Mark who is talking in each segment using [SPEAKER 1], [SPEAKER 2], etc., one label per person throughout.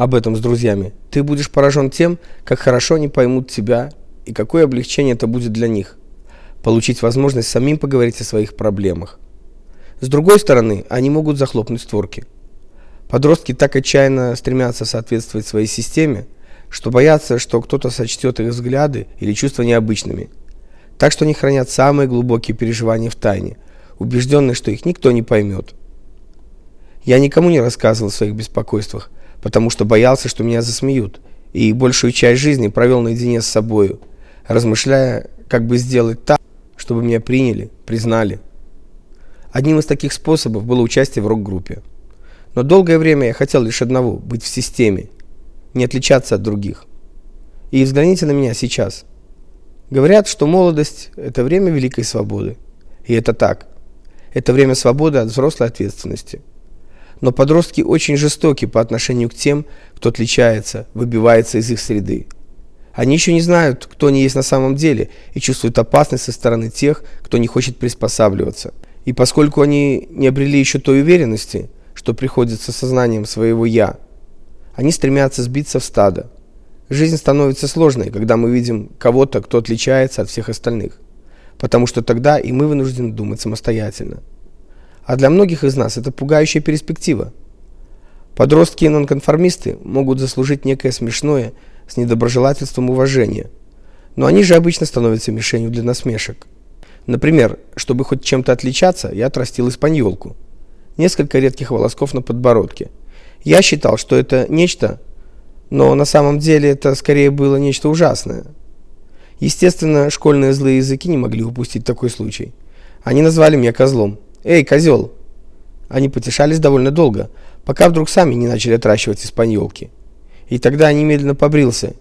[SPEAKER 1] об этом с друзьями, ты будешь поражен тем, как хорошо они поймут тебя и какое облегчение это будет для них получить возможность самим поговорить о своих проблемах. С другой стороны, они могут захлопнуть створки. Подростки так отчаянно стремятся соответствовать своей системе, что боятся, что кто-то сочтет их взгляды или чувства необычными. Так что они хранят самые глубокие переживания в тайне, убежденные, что их никто не поймет. Я никому не рассказывал о своих беспокойствах, потому что боялся, что меня засмеют, и большую часть жизни провел наедине с собой, размышляя, как бы сделать так, чтобы меня приняли, признали. Одним из таких способов было участие в рок-группе. Но долгое время я хотел лишь одного быть в системе, не отличаться от других. И взгляните на меня сейчас. Говорят, что молодость это время великой свободы. И это так. Это время свободы от взрослой ответственности. Но подростки очень жестоки по отношению к тем, кто отличается, выбивается из их среды. Они еще не знают, кто они есть на самом деле, и чувствуют опасность со стороны тех, кто не хочет приспосабливаться. И поскольку они не обрели еще той уверенности, что приходит со сознанием своего я, они стремятся сбиться в стадо. Жизнь становится сложной, когда мы видим кого-то, кто отличается от всех остальных, потому что тогда и мы вынуждены думать самостоятельно. А для многих из нас это пугающая перспектива. Подростки и нонконформисты могут заслужить некое смешное с недоброжелательством уважение, но они же обычно становятся мишенью для насмешек. Например, чтобы хоть чем-то отличаться, я отрастил испаньолку. Несколько редких волосков на подбородке. Я считал, что это нечто но на самом деле это скорее было нечто ужасное. Естественно, школьные злые языки не могли упустить такой случай. Они назвали меня козлом. "Эй, козел!» Они потешались довольно долго, пока вдруг сами не начали отращивать испаньолки. И тогда я немедленно побрился.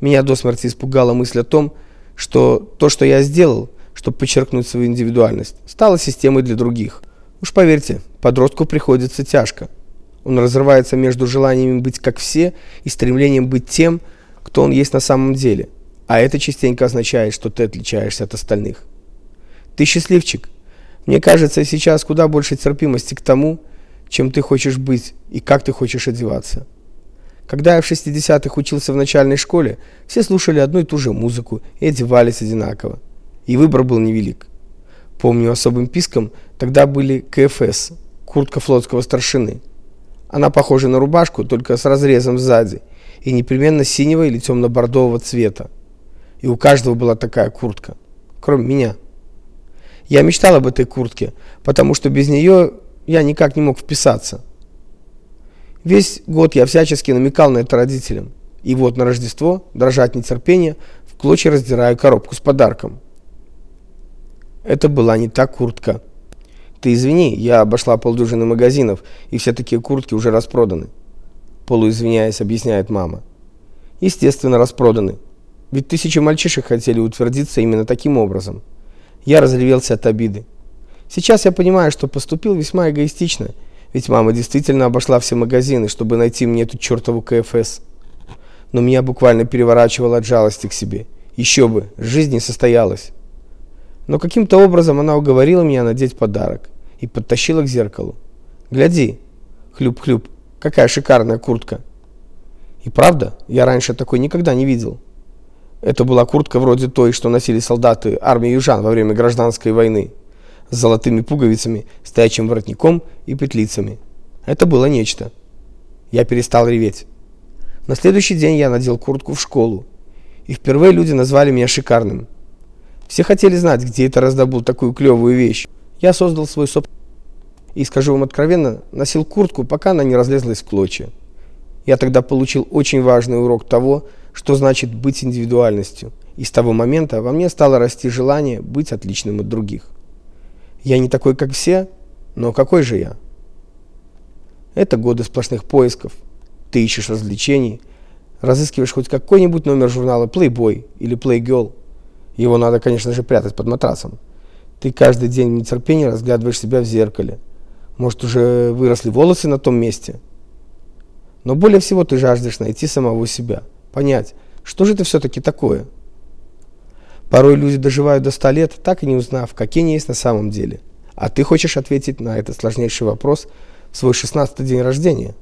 [SPEAKER 1] Меня до смерти испугала мысль о том, что то, что я сделал, чтобы подчеркнуть свою индивидуальность, стало системой для других. Уж поверьте, подростку приходится тяжко. Он разрывается между желанием быть как все и стремлением быть тем, кто он есть на самом деле. А это частенько означает, что ты отличаешься от остальных. Ты счастливчик. Мне кажется, сейчас куда больше терпимости к тому, чем ты хочешь быть и как ты хочешь одеваться. Когда я в 60-х учился в начальной школе, все слушали одну и ту же музыку и одевались одинаково. И выбор был невелик. Помню особым писком тогда были КФС, куртка флотского старшины. Она похожа на рубашку, только с разрезом сзади, и непременно синего или темно бордового цвета. И у каждого была такая куртка, кроме меня. Я мечтал об этой куртке, потому что без нее я никак не мог вписаться. Весь год я всячески намекал на это родителям. И вот на Рождество, дрожа от нетерпения, в клочья раздираю коробку с подарком. Это была не та куртка. Ты извини, я обошла полдюжины магазинов, и все такие куртки уже распроданы. Полуизвиняясь, объясняет мама. Естественно, распроданы. Ведь тысячи мальчишек хотели утвердиться именно таким образом. Я разревелся от обиды. Сейчас я понимаю, что поступил весьма эгоистично, ведь мама действительно обошла все магазины, чтобы найти мне эту чертову КФС. Но меня буквально переворачивало от жалости к себе. Еще бы, жизнь не состоялась. Но каким-то образом она уговорила меня надеть подарок и подтащила к зеркалу. Гляди. Хлюп-хлюп. Какая шикарная куртка. И правда, я раньше такой никогда не видел. Это была куртка вроде той, что носили солдаты армии южан во время гражданской войны, с золотыми пуговицами, стоячим воротником и петлицами. Это было нечто. Я перестал реветь. На следующий день я надел куртку в школу, и впервые люди назвали меня шикарным. Все хотели знать, где это раздобыл такую клевую вещь. Я создал свой собственный и, скажу вам откровенно, носил куртку, пока она не разлезлась в клочья. Я тогда получил очень важный урок того, что значит быть индивидуальностью. И с того момента во мне стало расти желание быть отличным от других. Я не такой, как все, но какой же я? Это годы сплошных поисков. Ты ищешь развлечений, разыскиваешь хоть какой-нибудь номер журнала Playboy или Playgirl, его надо, конечно же, прятать под матрасом. Ты каждый день в нетерпении разглядываешь себя в зеркале. Может, уже выросли волосы на том месте? Но более всего ты жаждешь найти самого себя, понять, что же это все таки такое. Порой люди доживают до 100 лет, так и не узнав, какие они есть на самом деле. А ты хочешь ответить на этот сложнейший вопрос в свой 16-й день рождения.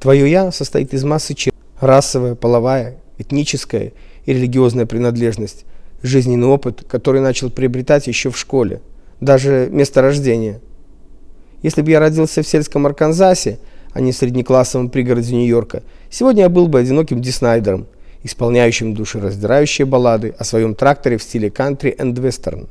[SPEAKER 1] Твое «я» состоит из массы черт. Расовая, половая, этническая и религиозная принадлежность, жизненный опыт, который начал приобретать еще в школе, даже место рождения. Если бы я родился в сельском Арканзасе, а не среднеклассовом пригороде Нью-Йорка, сегодня я был бы одиноким Диснайдером, исполняющим душераздирающие баллады о своем тракторе в стиле кантри энд вестерн.